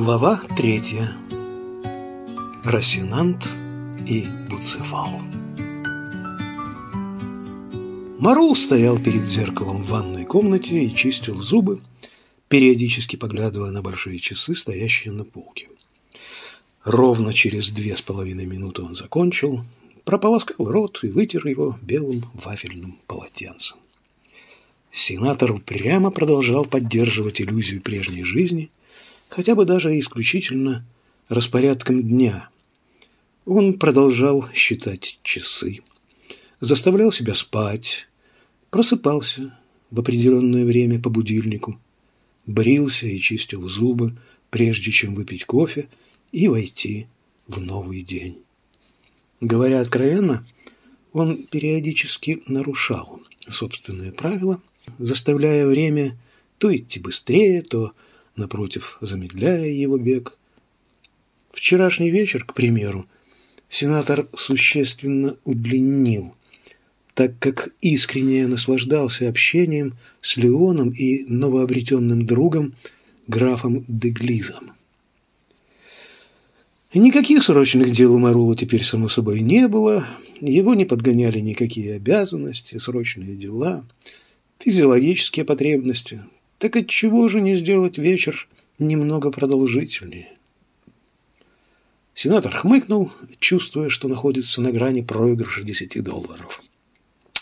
Глава третья. Росинант и Буцефал. Марул стоял перед зеркалом в ванной комнате и чистил зубы, периодически поглядывая на большие часы, стоящие на полке. Ровно через две с половиной минуты он закончил, прополоскал рот и вытер его белым вафельным полотенцем. Сенатор прямо продолжал поддерживать иллюзию прежней жизни, хотя бы даже исключительно распорядком дня. Он продолжал считать часы, заставлял себя спать, просыпался в определенное время по будильнику, брился и чистил зубы, прежде чем выпить кофе и войти в новый день. Говоря откровенно, он периодически нарушал собственные правила, заставляя время то идти быстрее, то, напротив, замедляя его бег. Вчерашний вечер, к примеру, сенатор существенно удлинил, так как искренне наслаждался общением с Леоном и новообретенным другом графом Деглизом. Никаких срочных дел у Марула теперь, само собой, не было. Его не подгоняли никакие обязанности, срочные дела, физиологические потребности. Так отчего же не сделать вечер немного продолжительнее? Сенатор хмыкнул, чувствуя, что находится на грани проигрыша 10 долларов.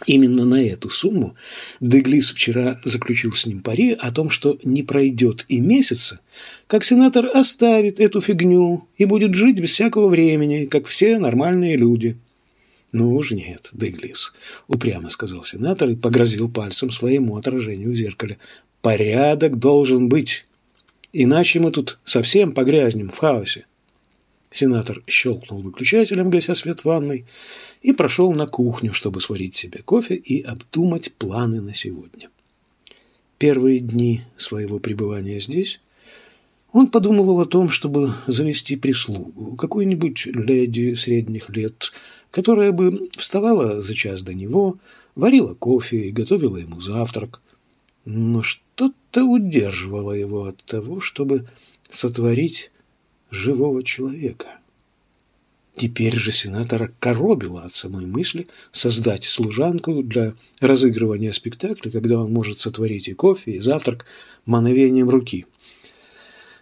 Именно на эту сумму Деглис вчера заключил с ним пари о том, что не пройдет и месяца, как сенатор оставит эту фигню и будет жить без всякого времени, как все нормальные люди. «Ну уж нет, Деглис», — упрямо сказал сенатор и погрозил пальцем своему отражению в зеркале. «Порядок должен быть, иначе мы тут совсем погрязнем в хаосе». Сенатор щелкнул выключателем, гася свет в ванной, и прошел на кухню, чтобы сварить себе кофе и обдумать планы на сегодня. Первые дни своего пребывания здесь он подумывал о том, чтобы завести прислугу, какую-нибудь леди средних лет, которая бы вставала за час до него, варила кофе и готовила ему завтрак. Но что-то удерживало его от того, чтобы сотворить живого человека. Теперь же сенатора коробило от самой мысли создать служанку для разыгрывания спектакля, когда он может сотворить и кофе, и завтрак мановением руки.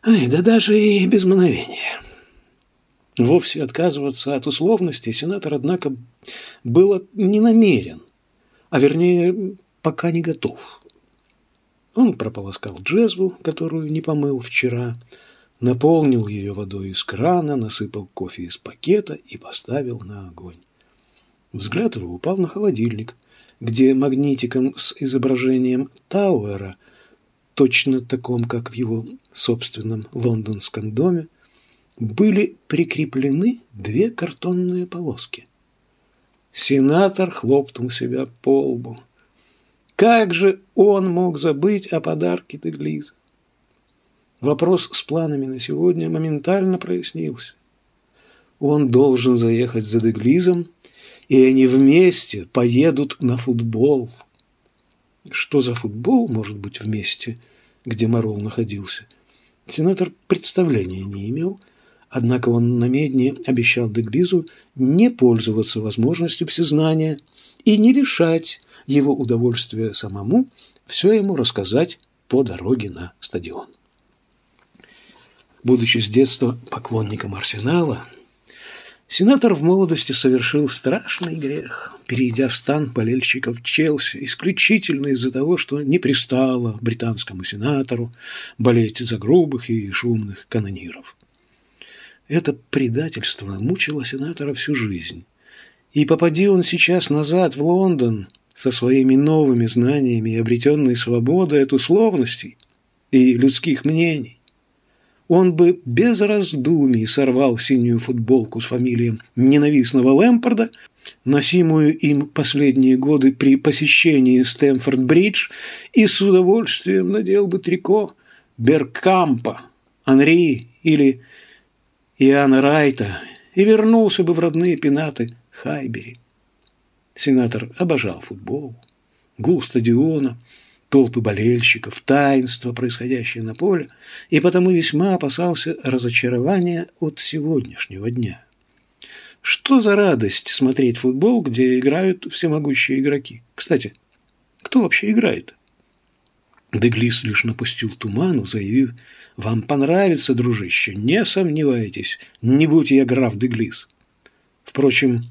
Ай, да даже и без мановения. Вовсе отказываться от условностей сенатор, однако, был не намерен, а вернее, пока не готов. Он прополоскал джезву, которую не помыл вчера, наполнил ее водой из крана, насыпал кофе из пакета и поставил на огонь. Взгляд его упал на холодильник, где магнитиком с изображением Тауэра, точно таком, как в его собственном лондонском доме, были прикреплены две картонные полоски. Сенатор хлопнул себя по лбу. Как же он мог забыть о подарке Теглиза? Вопрос с планами на сегодня моментально прояснился. Он должен заехать за Деглизом, и они вместе поедут на футбол. Что за футбол может быть вместе, где Марол находился? Сенатор представления не имел, однако он на медне обещал Деглизу не пользоваться возможностью всезнания и не лишать его удовольствия самому все ему рассказать по дороге на стадион. Будучи с детства поклонником Арсенала, сенатор в молодости совершил страшный грех, перейдя в стан болельщиков Челси исключительно из-за того, что не пристало британскому сенатору болеть за грубых и шумных канониров. Это предательство мучило сенатора всю жизнь. И попади он сейчас назад в Лондон со своими новыми знаниями и обретенной свободой от условностей и людских мнений, он бы без раздумий сорвал синюю футболку с фамилией ненавистного Лэмпорда, носимую им последние годы при посещении Стэнфорд-Бридж, и с удовольствием надел бы трико Беркампа, Анри или Иоанна Райта и вернулся бы в родные пенаты Хайбери. Сенатор обожал футбол, гул стадиона, толпы болельщиков, таинство, происходящее на поле, и потому весьма опасался разочарования от сегодняшнего дня. Что за радость смотреть футбол, где играют всемогущие игроки? Кстати, кто вообще играет? Деглис лишь напустил туману, заявив, «Вам понравится, дружище, не сомневайтесь, не будь я граф Деглис». Впрочем,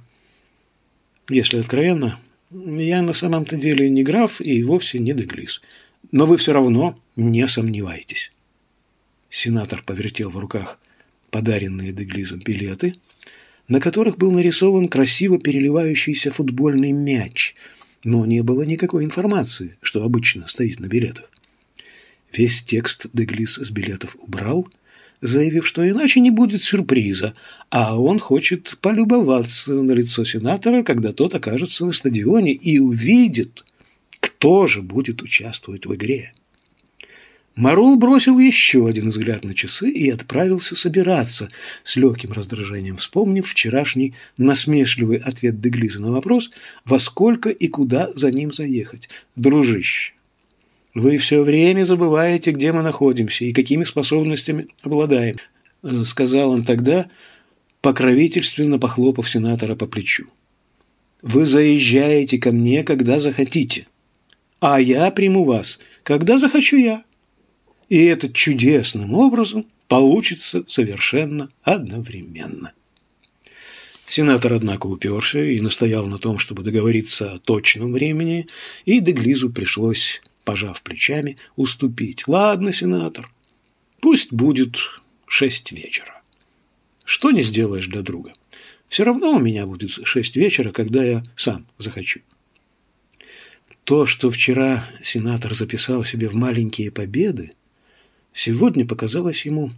если откровенно, я на самом-то деле не граф и вовсе не Деглис. Но вы все равно не сомневайтесь. Сенатор повертел в руках подаренные Деглизом билеты, на которых был нарисован красиво переливающийся футбольный мяч, но не было никакой информации, что обычно стоит на билетах. Весь текст Деглис с билетов убрал – заявив, что иначе не будет сюрприза, а он хочет полюбоваться на лицо сенатора, когда тот окажется на стадионе и увидит, кто же будет участвовать в игре. Марул бросил еще один взгляд на часы и отправился собираться, с легким раздражением вспомнив вчерашний насмешливый ответ Деглиза на вопрос, во сколько и куда за ним заехать. «Дружище, вы все время забываете, где мы находимся и какими способностями обладаем, э, сказал он тогда, покровительственно похлопав сенатора по плечу. Вы заезжаете ко мне, когда захотите, а я приму вас, когда захочу я. И это чудесным образом получится совершенно одновременно. Сенатор, однако, уперся и настоял на том, чтобы договориться о точном времени, и Деглизу пришлось пожав плечами, уступить. «Ладно, сенатор, пусть будет шесть вечера. Что не сделаешь для друга? Все равно у меня будет шесть вечера, когда я сам захочу». То, что вчера сенатор записал себе в маленькие победы, сегодня показалось ему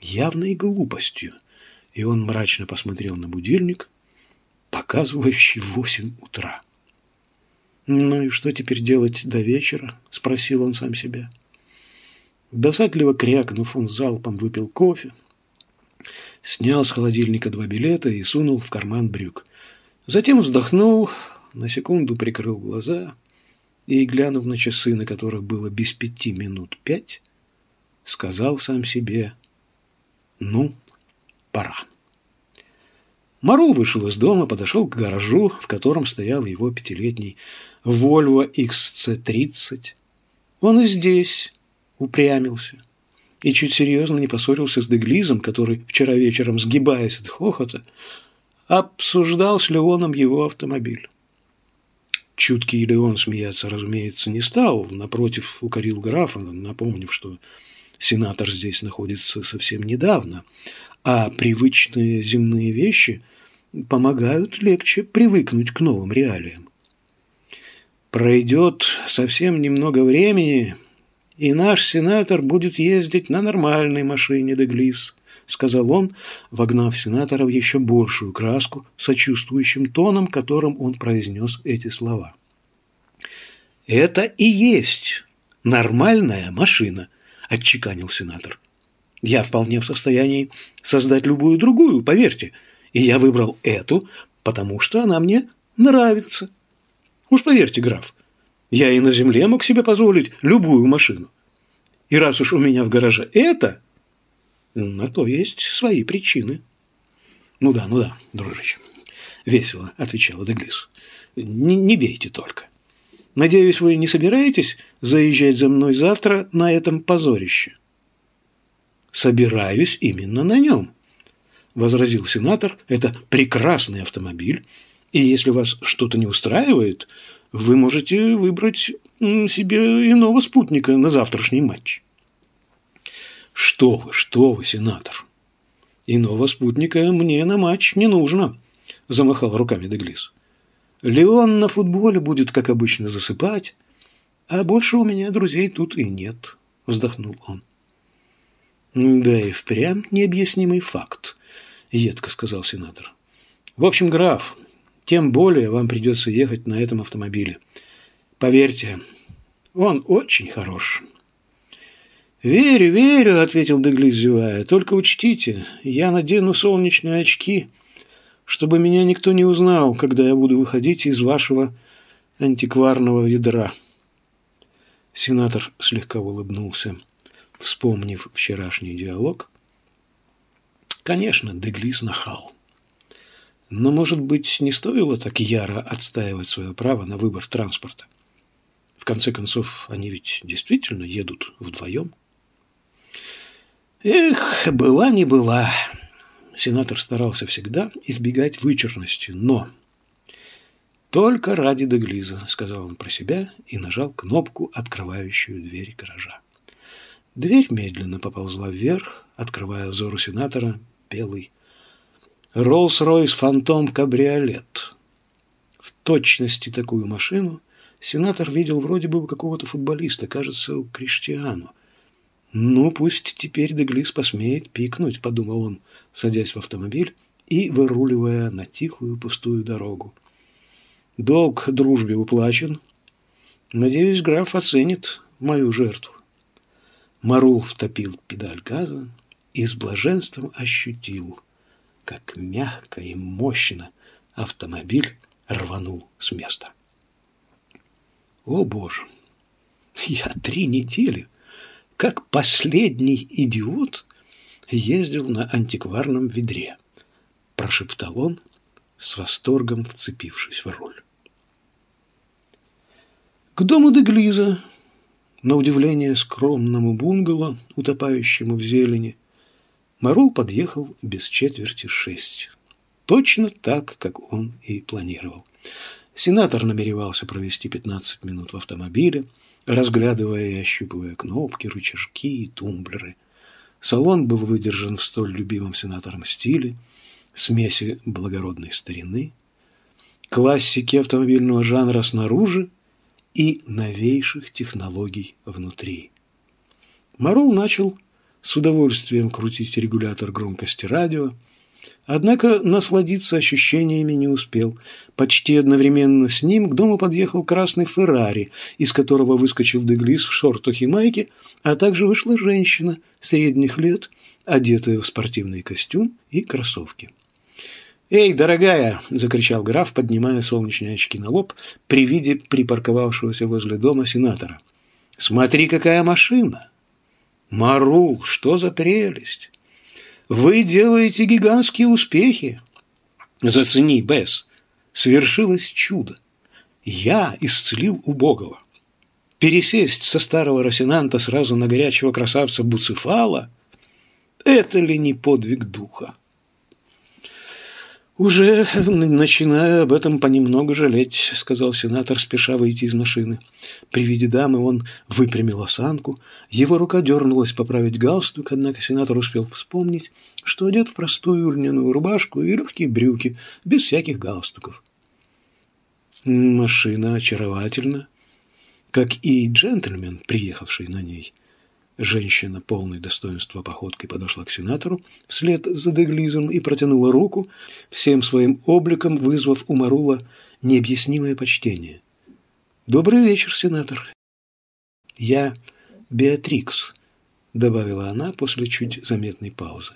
явной глупостью, и он мрачно посмотрел на будильник, показывающий восемь утра. «Ну и что теперь делать до вечера?» – спросил он сам себя. Досадливо крякнув, он залпом выпил кофе, снял с холодильника два билета и сунул в карман брюк. Затем вздохнул, на секунду прикрыл глаза и, глянув на часы, на которых было без пяти минут пять, сказал сам себе «Ну, пора». Марул вышел из дома, подошел к гаражу, в котором стоял его пятилетний Volvo XC30. Он и здесь упрямился и чуть серьезно не поссорился с Деглизом, который вчера вечером, сгибаясь от хохота, обсуждал с Леоном его автомобиль. Чуткий Леон смеяться, разумеется, не стал, напротив, укорил графа, напомнив, что сенатор здесь находится совсем недавно, а привычные земные вещи помогают легче привыкнуть к новым реалиям. Пройдет совсем немного времени, и наш сенатор будет ездить на нормальной машине Деглис, сказал он, вогнав сенатора в еще большую краску сочувствующим тоном, которым он произнес эти слова. «Это и есть нормальная машина», – отчеканил сенатор. «Я вполне в состоянии создать любую другую, поверьте, и я выбрал эту, потому что она мне нравится». Уж поверьте, граф, я и на земле мог себе позволить любую машину. И раз уж у меня в гараже это, на то есть свои причины. Ну да, ну да, дружище. Весело, отвечала Деглис. Не, не бейте только. Надеюсь, вы не собираетесь заезжать за мной завтра на этом позорище? Собираюсь именно на нем, возразил сенатор. Это прекрасный автомобиль, и если вас что-то не устраивает, вы можете выбрать себе иного спутника на завтрашний матч. Что вы, что вы, сенатор? Иного спутника мне на матч не нужно, замахал руками Деглис. Леон на футболе будет, как обычно, засыпать, а больше у меня друзей тут и нет, вздохнул он. Да и впрямь необъяснимый факт, едко сказал сенатор. В общем, граф, тем более вам придется ехать на этом автомобиле. Поверьте, он очень хорош. «Верю, верю», — ответил Деглис, зевая. «Только учтите, я надену солнечные очки, чтобы меня никто не узнал, когда я буду выходить из вашего антикварного ядра». Сенатор слегка улыбнулся, вспомнив вчерашний диалог. Конечно, Деглис нахал. Но, может быть, не стоило так яро отстаивать свое право на выбор транспорта? В конце концов, они ведь действительно едут вдвоем. Эх, была не была. Сенатор старался всегда избегать вычурности, но... «Только ради Деглиза», — сказал он про себя и нажал кнопку, открывающую дверь гаража. Дверь медленно поползла вверх, открывая взору сенатора белый Роллс-Ройс Фантом Кабриолет. В точности такую машину сенатор видел вроде бы у какого-то футболиста, кажется, у Криштиану. «Ну, пусть теперь Деглис посмеет пикнуть», — подумал он, садясь в автомобиль и выруливая на тихую пустую дорогу. Долг дружбе уплачен. Надеюсь, граф оценит мою жертву. Марул втопил педаль газа и с блаженством ощутил, как мягко и мощно автомобиль рванул с места. О, Боже! Я три недели, как последний идиот, ездил на антикварном ведре, прошептал он, с восторгом вцепившись в руль. К дому Деглиза, на удивление скромному бунгало, утопающему в зелени, Марул подъехал без четверти шесть. Точно так, как он и планировал. Сенатор намеревался провести 15 минут в автомобиле, разглядывая и ощупывая кнопки, рычажки и тумблеры. Салон был выдержан в столь любимом сенатором стиле, смеси благородной старины, классики автомобильного жанра снаружи и новейших технологий внутри. Марул начал с удовольствием крутить регулятор громкости радио, однако насладиться ощущениями не успел. Почти одновременно с ним к дому подъехал красный Феррари, из которого выскочил Деглис в шортах и майке, а также вышла женщина средних лет, одетая в спортивный костюм и кроссовки. «Эй, дорогая!» – закричал граф, поднимая солнечные очки на лоб при виде припарковавшегося возле дома сенатора. «Смотри, какая машина! Марул, что за прелесть! Вы делаете гигантские успехи! Зацени, Бесс, свершилось чудо! Я исцелил убогого! Пересесть со старого Росинанта сразу на горячего красавца Буцефала – это ли не подвиг духа?» «Уже начинаю об этом понемногу жалеть», — сказал сенатор, спеша выйти из машины. При виде дамы он выпрямил осанку, его рука дернулась поправить галстук, однако сенатор успел вспомнить, что одет в простую льняную рубашку и легкие брюки, без всяких галстуков. Машина очаровательна, как и джентльмен, приехавший на ней. Женщина, полной достоинства походкой, подошла к сенатору вслед за Деглизом и протянула руку, всем своим обликом вызвав у Марула необъяснимое почтение. «Добрый вечер, сенатор». «Я Беатрикс», — добавила она после чуть заметной паузы.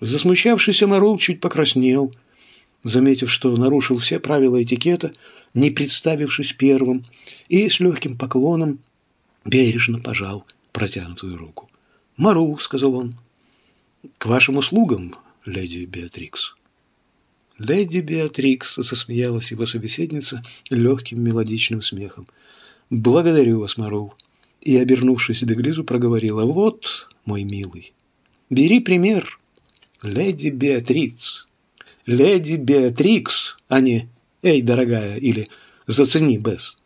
Засмущавшийся Марул чуть покраснел, заметив, что нарушил все правила этикета, не представившись первым, и с легким поклоном бережно пожал протянутую руку. «Мару», — сказал он, — «к вашим услугам, леди Беатрикс». Леди Беатрикс засмеялась его собеседница легким мелодичным смехом. «Благодарю вас, Марул». И, обернувшись к Деглизу, проговорила, «Вот, мой милый, бери пример, леди Беатрикс. Леди Беатрикс, а не «Эй, дорогая» или «Зацени, Бесс».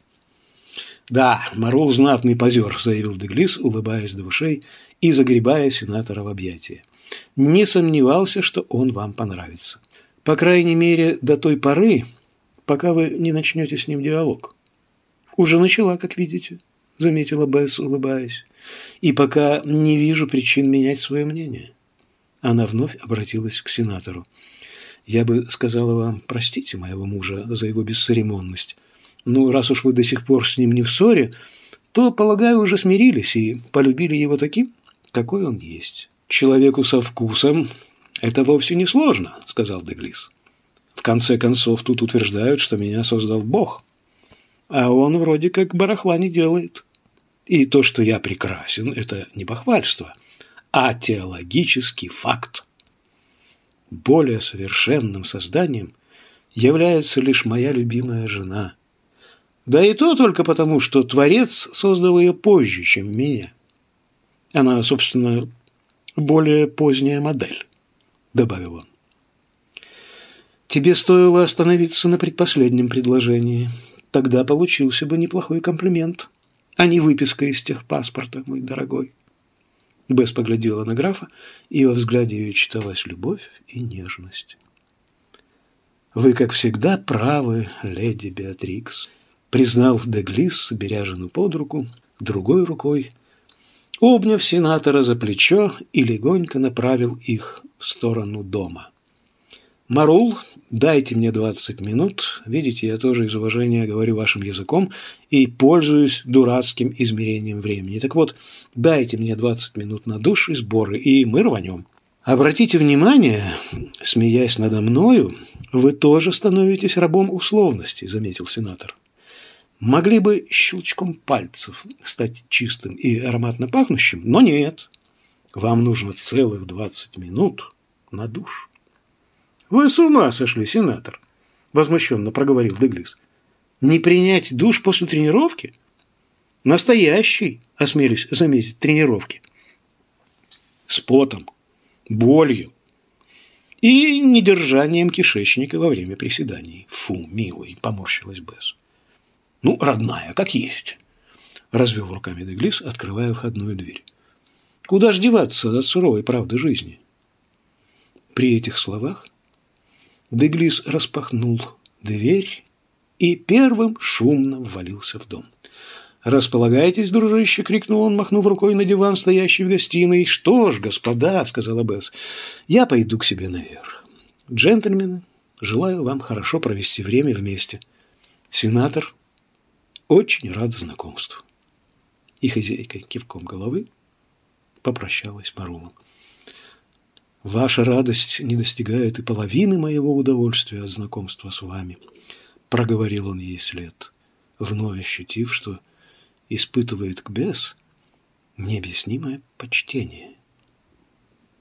«Да, Марул знатный позер», – заявил Деглис, улыбаясь до ушей и загребая сенатора в объятия. «Не сомневался, что он вам понравится. По крайней мере, до той поры, пока вы не начнете с ним диалог». «Уже начала, как видите», – заметила Бесс, улыбаясь. «И пока не вижу причин менять свое мнение». Она вновь обратилась к сенатору. «Я бы сказала вам, простите моего мужа за его бесцеремонность». Ну, раз уж вы до сих пор с ним не в ссоре, то, полагаю, уже смирились и полюбили его таким, какой он есть. Человеку со вкусом это вовсе не сложно, сказал Деглис. В конце концов, тут утверждают, что меня создал Бог. А он вроде как барахла не делает. И то, что я прекрасен, это не похвальство, а теологический факт. Более совершенным созданием является лишь моя любимая жена. Да и то только потому, что Творец создал ее позже, чем меня. Она, собственно, более поздняя модель, добавил он. Тебе стоило остановиться на предпоследнем предложении. Тогда получился бы неплохой комплимент, а не выписка из техпаспорта, мой дорогой. Бесс поглядела на графа, и во взгляде ее читалась любовь и нежность. «Вы, как всегда, правы, леди Беатрикс», — признал Деглис, беря жену под руку, другой рукой, обняв сенатора за плечо и легонько направил их в сторону дома. Марул, дайте мне 20 минут. Видите, я тоже из уважения говорю вашим языком и пользуюсь дурацким измерением времени. Так вот, дайте мне 20 минут на душ и сборы, и мы рванем. Обратите внимание, смеясь надо мною, вы тоже становитесь рабом условности, заметил сенатор. Могли бы щелчком пальцев стать чистым и ароматно пахнущим, но нет. Вам нужно целых 20 минут на душ. «Вы с ума сошли, сенатор!» – возмущенно проговорил Деглис. «Не принять душ после тренировки? Настоящий, осмелюсь заметить, тренировки. С потом, болью и недержанием кишечника во время приседаний. Фу, милый, поморщилась Бесс. Ну, родная, как есть. Развел руками Деглис, открывая входную дверь. Куда ж деваться от суровой правды жизни? При этих словах Деглис распахнул дверь и первым шумно ввалился в дом. «Располагайтесь, дружище!» — крикнул он, махнув рукой на диван, стоящий в гостиной. «Что ж, господа!» — сказала Бесс. «Я пойду к себе наверх. Джентльмены, желаю вам хорошо провести время вместе. Сенатор очень рад знакомству». И хозяйка кивком головы попрощалась с Марулом. Ваша радость не достигает и половины моего удовольствия от знакомства с вами, проговорил он ей след, вновь ощутив, что испытывает к бес необъяснимое почтение.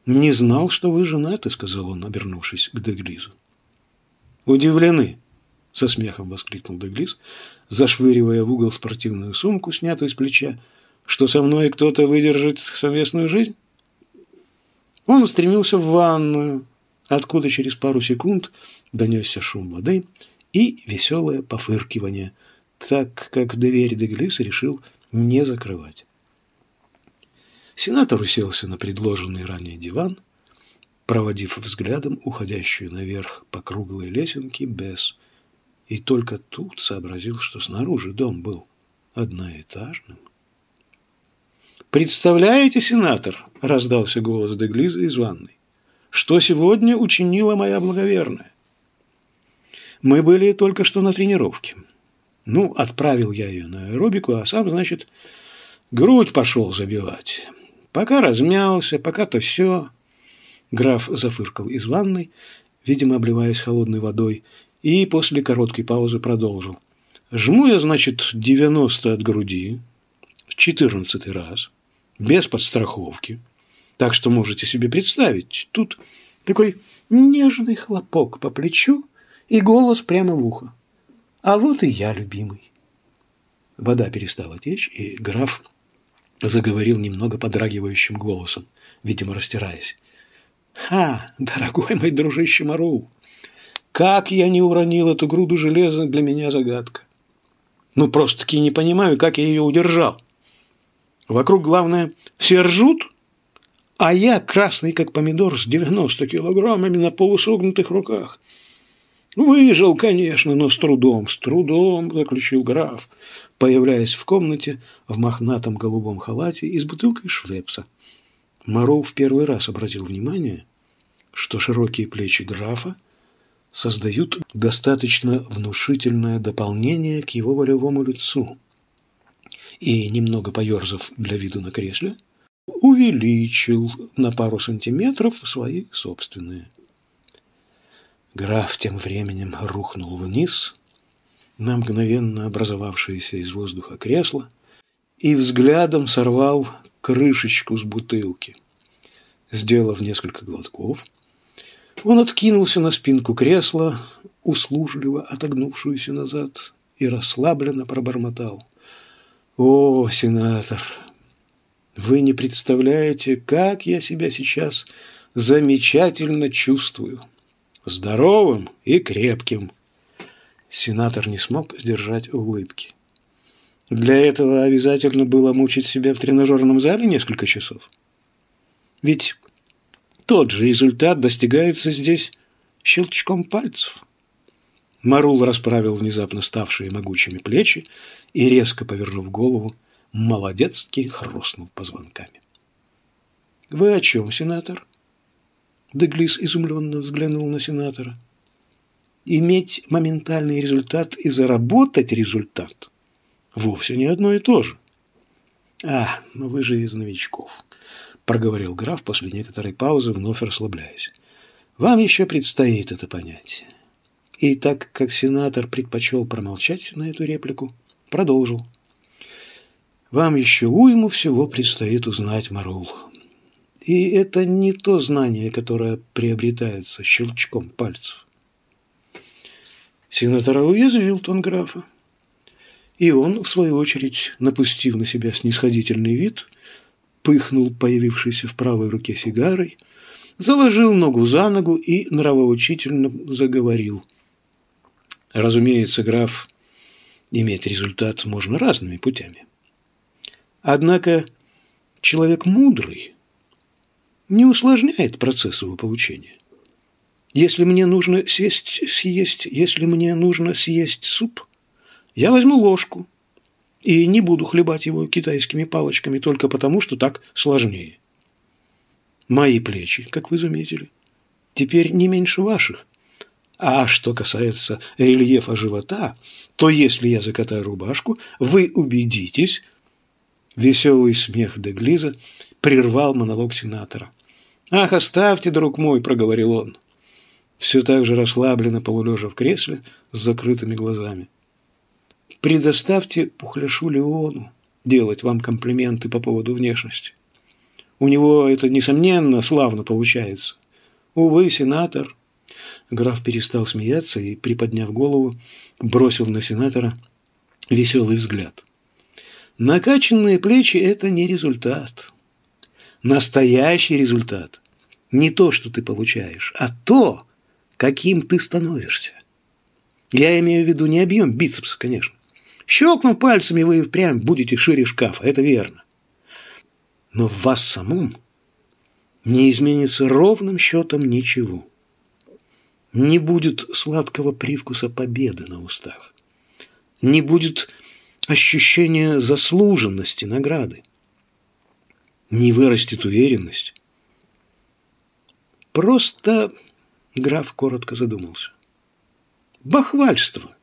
«Не знал, что вы женаты», — сказал он, обернувшись к Деглизу. «Удивлены», — со смехом воскликнул Деглиз, зашвыривая в угол спортивную сумку, снятую с плеча, «что со мной кто-то выдержит совместную жизнь?» Он устремился в ванную, откуда через пару секунд донесся шум воды и веселое пофыркивание, так как дверь Деглис решил не закрывать. Сенатор уселся на предложенный ранее диван, проводив взглядом уходящую наверх по круглой лесенке без, и только тут сообразил, что снаружи дом был одноэтажным. «Представляете, сенатор?» – раздался голос Деглиза из ванной. «Что сегодня учинила моя благоверная?» Мы были только что на тренировке. Ну, отправил я ее на аэробику, а сам, значит, грудь пошел забивать. Пока размялся, пока то все. Граф зафыркал из ванной, видимо, обливаясь холодной водой, и после короткой паузы продолжил. Жму я, значит, 90 от груди в 14 раз без подстраховки. Так что можете себе представить, тут такой нежный хлопок по плечу и голос прямо в ухо. А вот и я, любимый. Вода перестала течь, и граф заговорил немного подрагивающим голосом, видимо, растираясь. «Ха, дорогой мой дружище Марул, как я не уронил эту груду железа, для меня загадка. Ну, просто-таки не понимаю, как я ее удержал. Вокруг, главное, все ржут, а я, красный как помидор, с 90 килограммами на полусогнутых руках. Выжил, конечно, но с трудом, с трудом, заключил граф, появляясь в комнате в мохнатом голубом халате и с бутылкой швепса. Морол в первый раз обратил внимание, что широкие плечи графа создают достаточно внушительное дополнение к его волевому лицу – и, немного поерзав для виду на кресле, увеличил на пару сантиметров свои собственные. Граф тем временем рухнул вниз на мгновенно образовавшееся из воздуха кресло и взглядом сорвал крышечку с бутылки. Сделав несколько глотков, он откинулся на спинку кресла, услужливо отогнувшуюся назад, и расслабленно пробормотал. «О, сенатор, вы не представляете, как я себя сейчас замечательно чувствую. Здоровым и крепким». Сенатор не смог сдержать улыбки. Для этого обязательно было мучить себя в тренажерном зале несколько часов. Ведь тот же результат достигается здесь щелчком пальцев. Марул расправил внезапно ставшие могучими плечи и, резко повернув голову, молодецки хрустнул позвонками. «Вы о чем, сенатор?» Деглис изумленно взглянул на сенатора. «Иметь моментальный результат и заработать результат вовсе не одно и то же». «А, ну вы же из новичков», – проговорил граф после некоторой паузы, вновь расслабляясь. «Вам еще предстоит это понять». И так как сенатор предпочел промолчать на эту реплику, продолжил. «Вам еще уйму всего предстоит узнать, Марул. И это не то знание, которое приобретается щелчком пальцев». Сенатора уязвил тон графа. И он, в свою очередь, напустив на себя снисходительный вид, пыхнул появившейся в правой руке сигарой, заложил ногу за ногу и нравоучительно заговорил. Разумеется, граф, иметь результат можно разными путями. Однако человек мудрый не усложняет процесс его получения. Если мне нужно съесть, съесть, если мне нужно съесть суп, я возьму ложку и не буду хлебать его китайскими палочками только потому, что так сложнее. Мои плечи, как вы заметили, теперь не меньше ваших. А что касается рельефа живота, то если я закатаю рубашку, вы убедитесь... Веселый смех Деглиза прервал монолог сенатора. «Ах, оставьте, друг мой!» – проговорил он. Все так же расслабленно полулежа в кресле с закрытыми глазами. Предоставьте Пухляшу Леону делать вам комплименты по поводу внешности. У него это, несомненно, славно получается. Увы, сенатор. Граф перестал смеяться и, приподняв голову, бросил на сенатора веселый взгляд. Накачанные плечи – это не результат. Настоящий результат – не то, что ты получаешь, а то, каким ты становишься. Я имею в виду не объем бицепса, конечно. Щелкнув пальцами, вы впрямь будете шире шкафа, это верно. Но в вас самом не изменится ровным счетом ничего. Не будет сладкого привкуса победы на устах. Не будет ощущения заслуженности награды. Не вырастет уверенность. Просто граф коротко задумался. Бахвальство.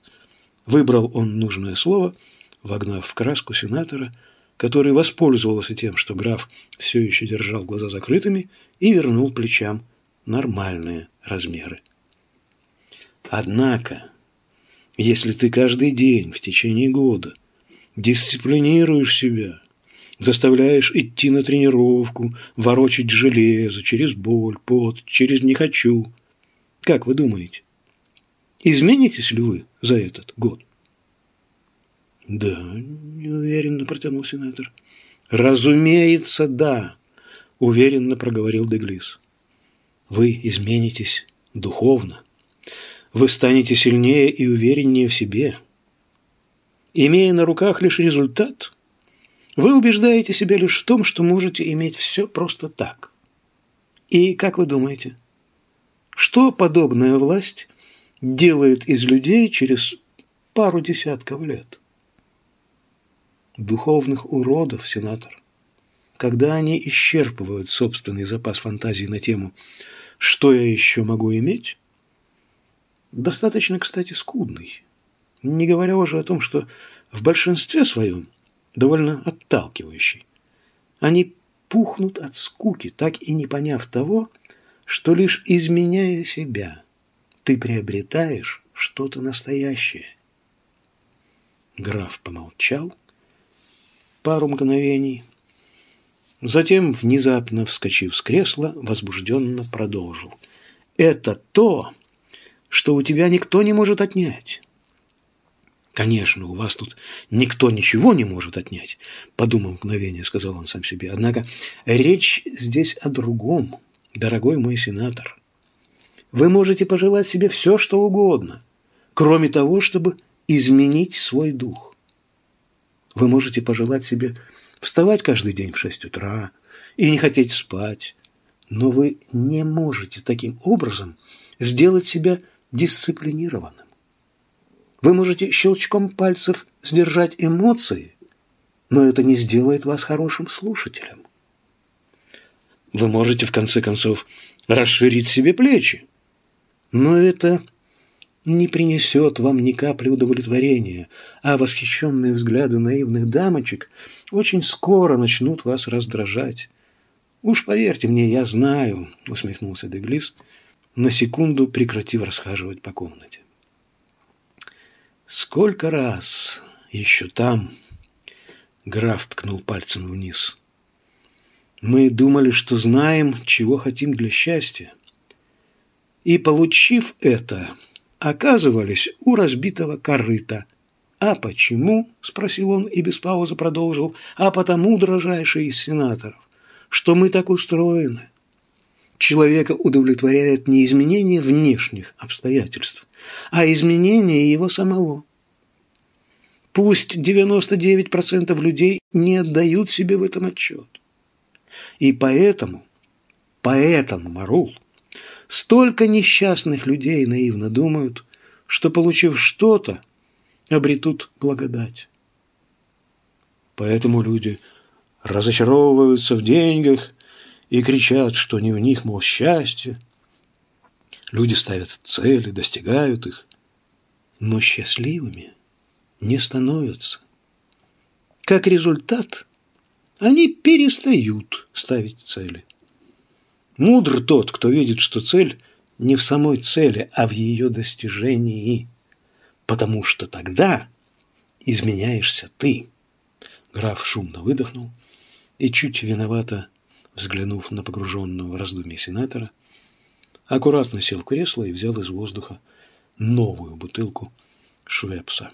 Выбрал он нужное слово, вогнав в краску сенатора, который воспользовался тем, что граф все еще держал глаза закрытыми и вернул плечам нормальные размеры. Однако, если ты каждый день в течение года дисциплинируешь себя, заставляешь идти на тренировку, ворочать железо через боль, пот, через «не хочу», как вы думаете, Изменитесь ли вы за этот год? Да, неуверенно протянул сенатор. Разумеется, да, уверенно проговорил Деглис. Вы изменитесь духовно. Вы станете сильнее и увереннее в себе. Имея на руках лишь результат, вы убеждаете себя лишь в том, что можете иметь все просто так. И как вы думаете, что подобная власть делает из людей через пару десятков лет. Духовных уродов, сенатор, когда они исчерпывают собственный запас фантазии на тему «что я еще могу иметь?», достаточно, кстати, скудный, не говоря уже о том, что в большинстве своем довольно отталкивающий. Они пухнут от скуки, так и не поняв того, что лишь изменяя себя – ты приобретаешь что-то настоящее. Граф помолчал, пару мгновений. Затем, внезапно вскочив с кресла, возбужденно продолжил. «Это то, что у тебя никто не может отнять». «Конечно, у вас тут никто ничего не может отнять», – подумав мгновение, сказал он сам себе. «Однако речь здесь о другом, дорогой мой сенатор. Вы можете пожелать себе все, что угодно, кроме того, чтобы изменить свой дух. Вы можете пожелать себе вставать каждый день в шесть утра и не хотеть спать, но вы не можете таким образом сделать себя дисциплинированным. Вы можете щелчком пальцев сдержать эмоции, но это не сделает вас хорошим слушателем. Вы можете, в конце концов, расширить себе плечи, но это не принесет вам ни капли удовлетворения, а восхищенные взгляды наивных дамочек очень скоро начнут вас раздражать. «Уж поверьте мне, я знаю», — усмехнулся Деглис, на секунду прекратив расхаживать по комнате. «Сколько раз еще там...» — граф ткнул пальцем вниз. «Мы думали, что знаем, чего хотим для счастья. И, получив это, оказывались у разбитого корыта. «А почему?» – спросил он и без паузы продолжил. «А потому, дрожайший из сенаторов, что мы так устроены. Человека удовлетворяет не изменение внешних обстоятельств, а изменение его самого. Пусть 99% людей не отдают себе в этом отчет. И поэтому, поэтому, Марул – Столько несчастных людей наивно думают, что, получив что-то, обретут благодать. Поэтому люди разочаровываются в деньгах и кричат, что не у них, мол, счастье. Люди ставят цели, достигают их, но счастливыми не становятся. Как результат, они перестают ставить цели. Мудр тот, кто видит, что цель не в самой цели, а в ее достижении, потому что тогда изменяешься ты. Граф шумно выдохнул и, чуть виновато взглянув на погруженного в раздумье сенатора, аккуратно сел в кресло и взял из воздуха новую бутылку швепса.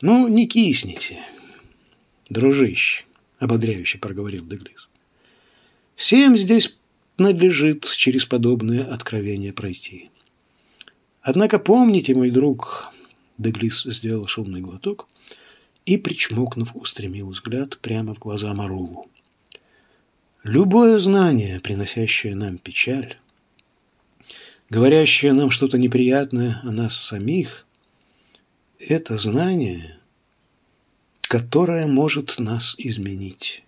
«Ну, не кисните, дружище», — ободряюще проговорил Деглис. Всем здесь надлежит через подобное откровение пройти. Однако помните, мой друг, Деглис сделал шумный глоток и, причмокнув, устремил взгляд прямо в глаза Марулу. Любое знание, приносящее нам печаль, говорящее нам что-то неприятное о нас самих, это знание, которое может нас изменить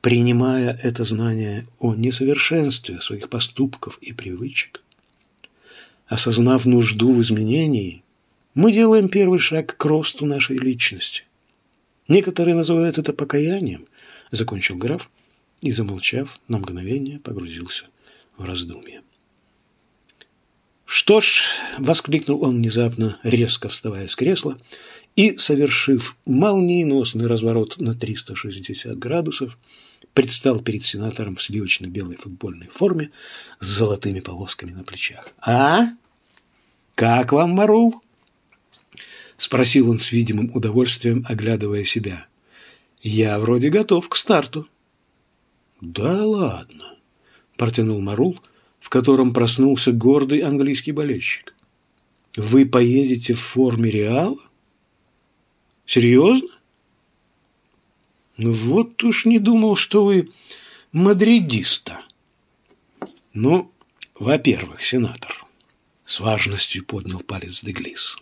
принимая это знание о несовершенстве своих поступков и привычек, осознав нужду в изменении, мы делаем первый шаг к росту нашей личности. Некоторые называют это покаянием, закончил граф и, замолчав, на мгновение погрузился в раздумье. «Что ж», — воскликнул он внезапно, резко вставая с кресла и, совершив молниеносный разворот на 360 градусов, предстал перед сенатором в сливочно-белой футбольной форме с золотыми полосками на плечах. «А? Как вам, Марул?» Спросил он с видимым удовольствием, оглядывая себя. «Я вроде готов к старту». «Да ладно», – протянул Марул, в котором проснулся гордый английский болельщик. «Вы поедете в форме Реала? Серьезно?» Ну вот уж не думал, что вы мадридиста. Ну, во-первых, сенатор, с важностью поднял палец Деглис.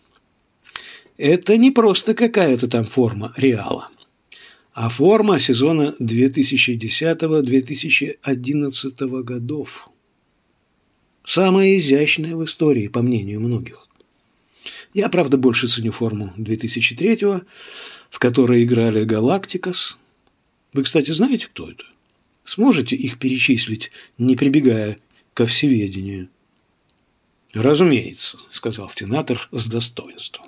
Это не просто какая-то там форма Реала, а форма сезона 2010-2011 годов. Самая изящная в истории, по мнению многих. Я, правда, больше ценю форму 2003 в которой играли Галактикас, вы, кстати, знаете, кто это? Сможете их перечислить, не прибегая ко всеведению? Разумеется, сказал сенатор с достоинством.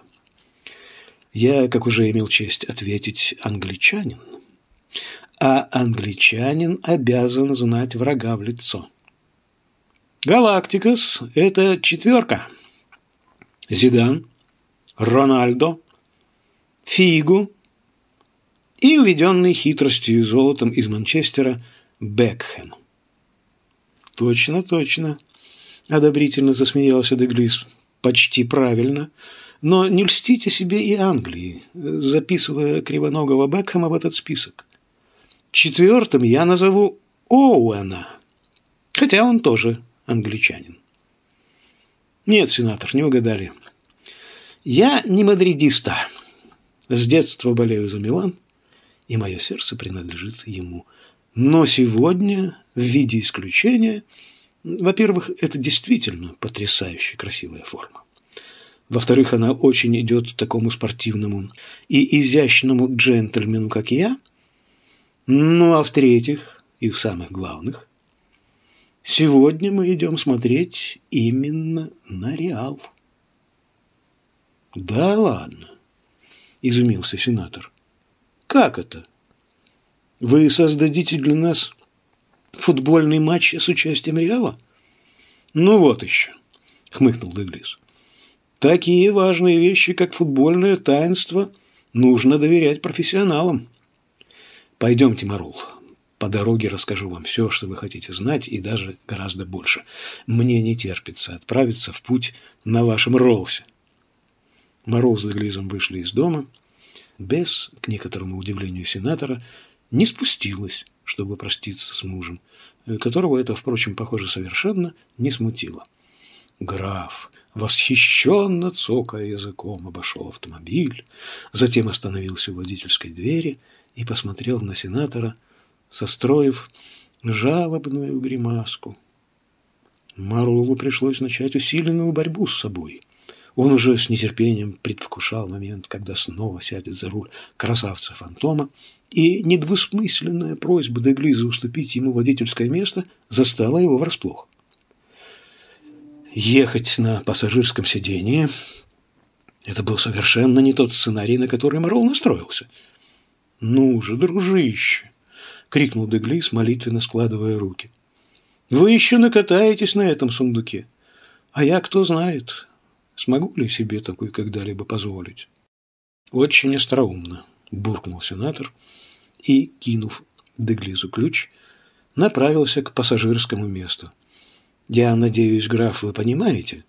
Я, как уже имел честь ответить, англичанин. А англичанин обязан знать врага в лицо. Галактикас – это четверка. Зидан, Рональдо, Фигу и уведенный хитростью и золотом из Манчестера Бекхэм. Точно, точно, одобрительно засмеялся Деглис. Почти правильно. Но не льстите себе и Англии, записывая кривоногого Бекхэма в этот список. Четвертым я назову Оуэна, хотя он тоже англичанин. Нет, сенатор, не угадали. Я не мадридиста. С детства болею за Милан, и мое сердце принадлежит ему. Но сегодня, в виде исключения, во-первых, это действительно потрясающе красивая форма. Во-вторых, она очень идет такому спортивному и изящному джентльмену, как я. Ну, а в-третьих, и в самых главных, Сегодня мы идем смотреть именно на Реал. Да ладно, изумился сенатор. Как это? Вы создадите для нас футбольный матч с участием Реала? Ну вот еще, хмыкнул Деглис. Такие важные вещи, как футбольное таинство, нужно доверять профессионалам. Пойдемте, Марул, по дороге расскажу вам все, что вы хотите знать, и даже гораздо больше. Мне не терпится отправиться в путь на вашем Роллсе. Мороз с Глизом вышли из дома. Бесс, к некоторому удивлению сенатора, не спустилась, чтобы проститься с мужем, которого это, впрочем, похоже, совершенно не смутило. Граф, восхищенно цокая языком, обошел автомобиль, затем остановился у водительской двери и посмотрел на сенатора – состроив жалобную гримаску. Марлову пришлось начать усиленную борьбу с собой. Он уже с нетерпением предвкушал момент, когда снова сядет за руль красавца-фантома, и недвусмысленная просьба Деглиза уступить ему водительское место застала его врасплох. Ехать на пассажирском сидении – это был совершенно не тот сценарий, на который Морол настроился. «Ну же, дружище!» — крикнул Деглис, молитвенно складывая руки. «Вы еще накатаетесь на этом сундуке. А я, кто знает, смогу ли себе такой когда-либо позволить?» «Очень остроумно», — буркнул сенатор и, кинув Деглизу ключ, направился к пассажирскому месту. «Я надеюсь, граф, вы понимаете,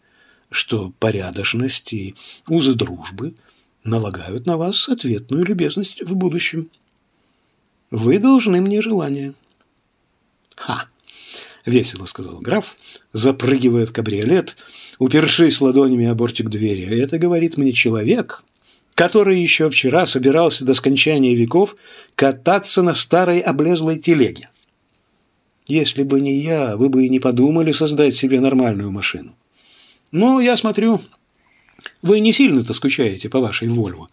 что порядочность и узы дружбы налагают на вас ответную любезность в будущем». Вы должны мне желание. Ха! Весело сказал граф, запрыгивая в кабриолет, упершись ладонями о бортик двери. Это говорит мне человек, который еще вчера собирался до скончания веков кататься на старой облезлой телеге. Если бы не я, вы бы и не подумали создать себе нормальную машину. Но я смотрю, вы не сильно-то скучаете по вашей Вольво.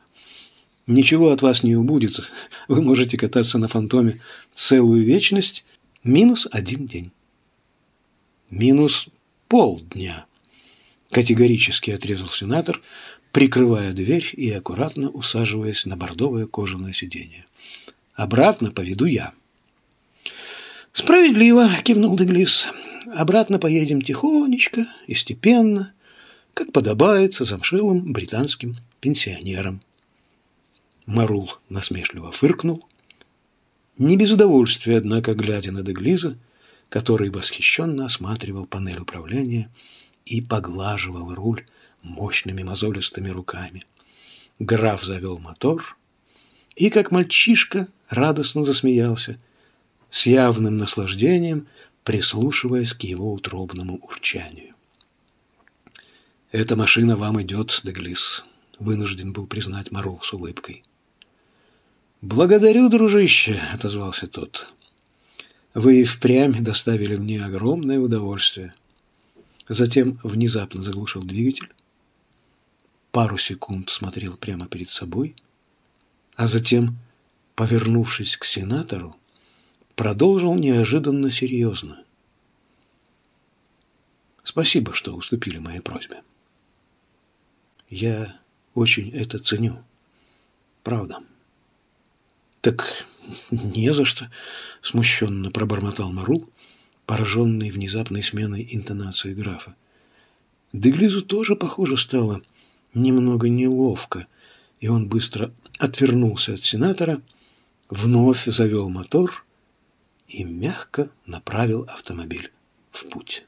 Ничего от вас не убудет. Вы можете кататься на фантоме целую вечность минус один день. Минус полдня, категорически отрезал сенатор, прикрывая дверь и аккуратно усаживаясь на бордовое кожаное сиденье. Обратно поведу я. Справедливо, кивнул Деглис. Обратно поедем тихонечко и степенно, как подобает замшилым британским пенсионерам. Марул насмешливо фыркнул. Не без удовольствия, однако, глядя на Деглиза, который восхищенно осматривал панель управления и поглаживал руль мощными мозолистыми руками. Граф завел мотор и, как мальчишка, радостно засмеялся, с явным наслаждением прислушиваясь к его утробному урчанию. «Эта машина вам идет, Деглис», — вынужден был признать Марул с улыбкой. «Благодарю, дружище», — отозвался тот. «Вы и впрямь доставили мне огромное удовольствие». Затем внезапно заглушил двигатель, пару секунд смотрел прямо перед собой, а затем, повернувшись к сенатору, продолжил неожиданно серьезно. «Спасибо, что уступили моей просьбе. Я очень это ценю». правда. Так не за что, смущенно пробормотал Марул, пораженный внезапной сменой интонации графа. Деглизу тоже, похоже, стало немного неловко, и он быстро отвернулся от сенатора, вновь завел мотор и мягко направил автомобиль в путь.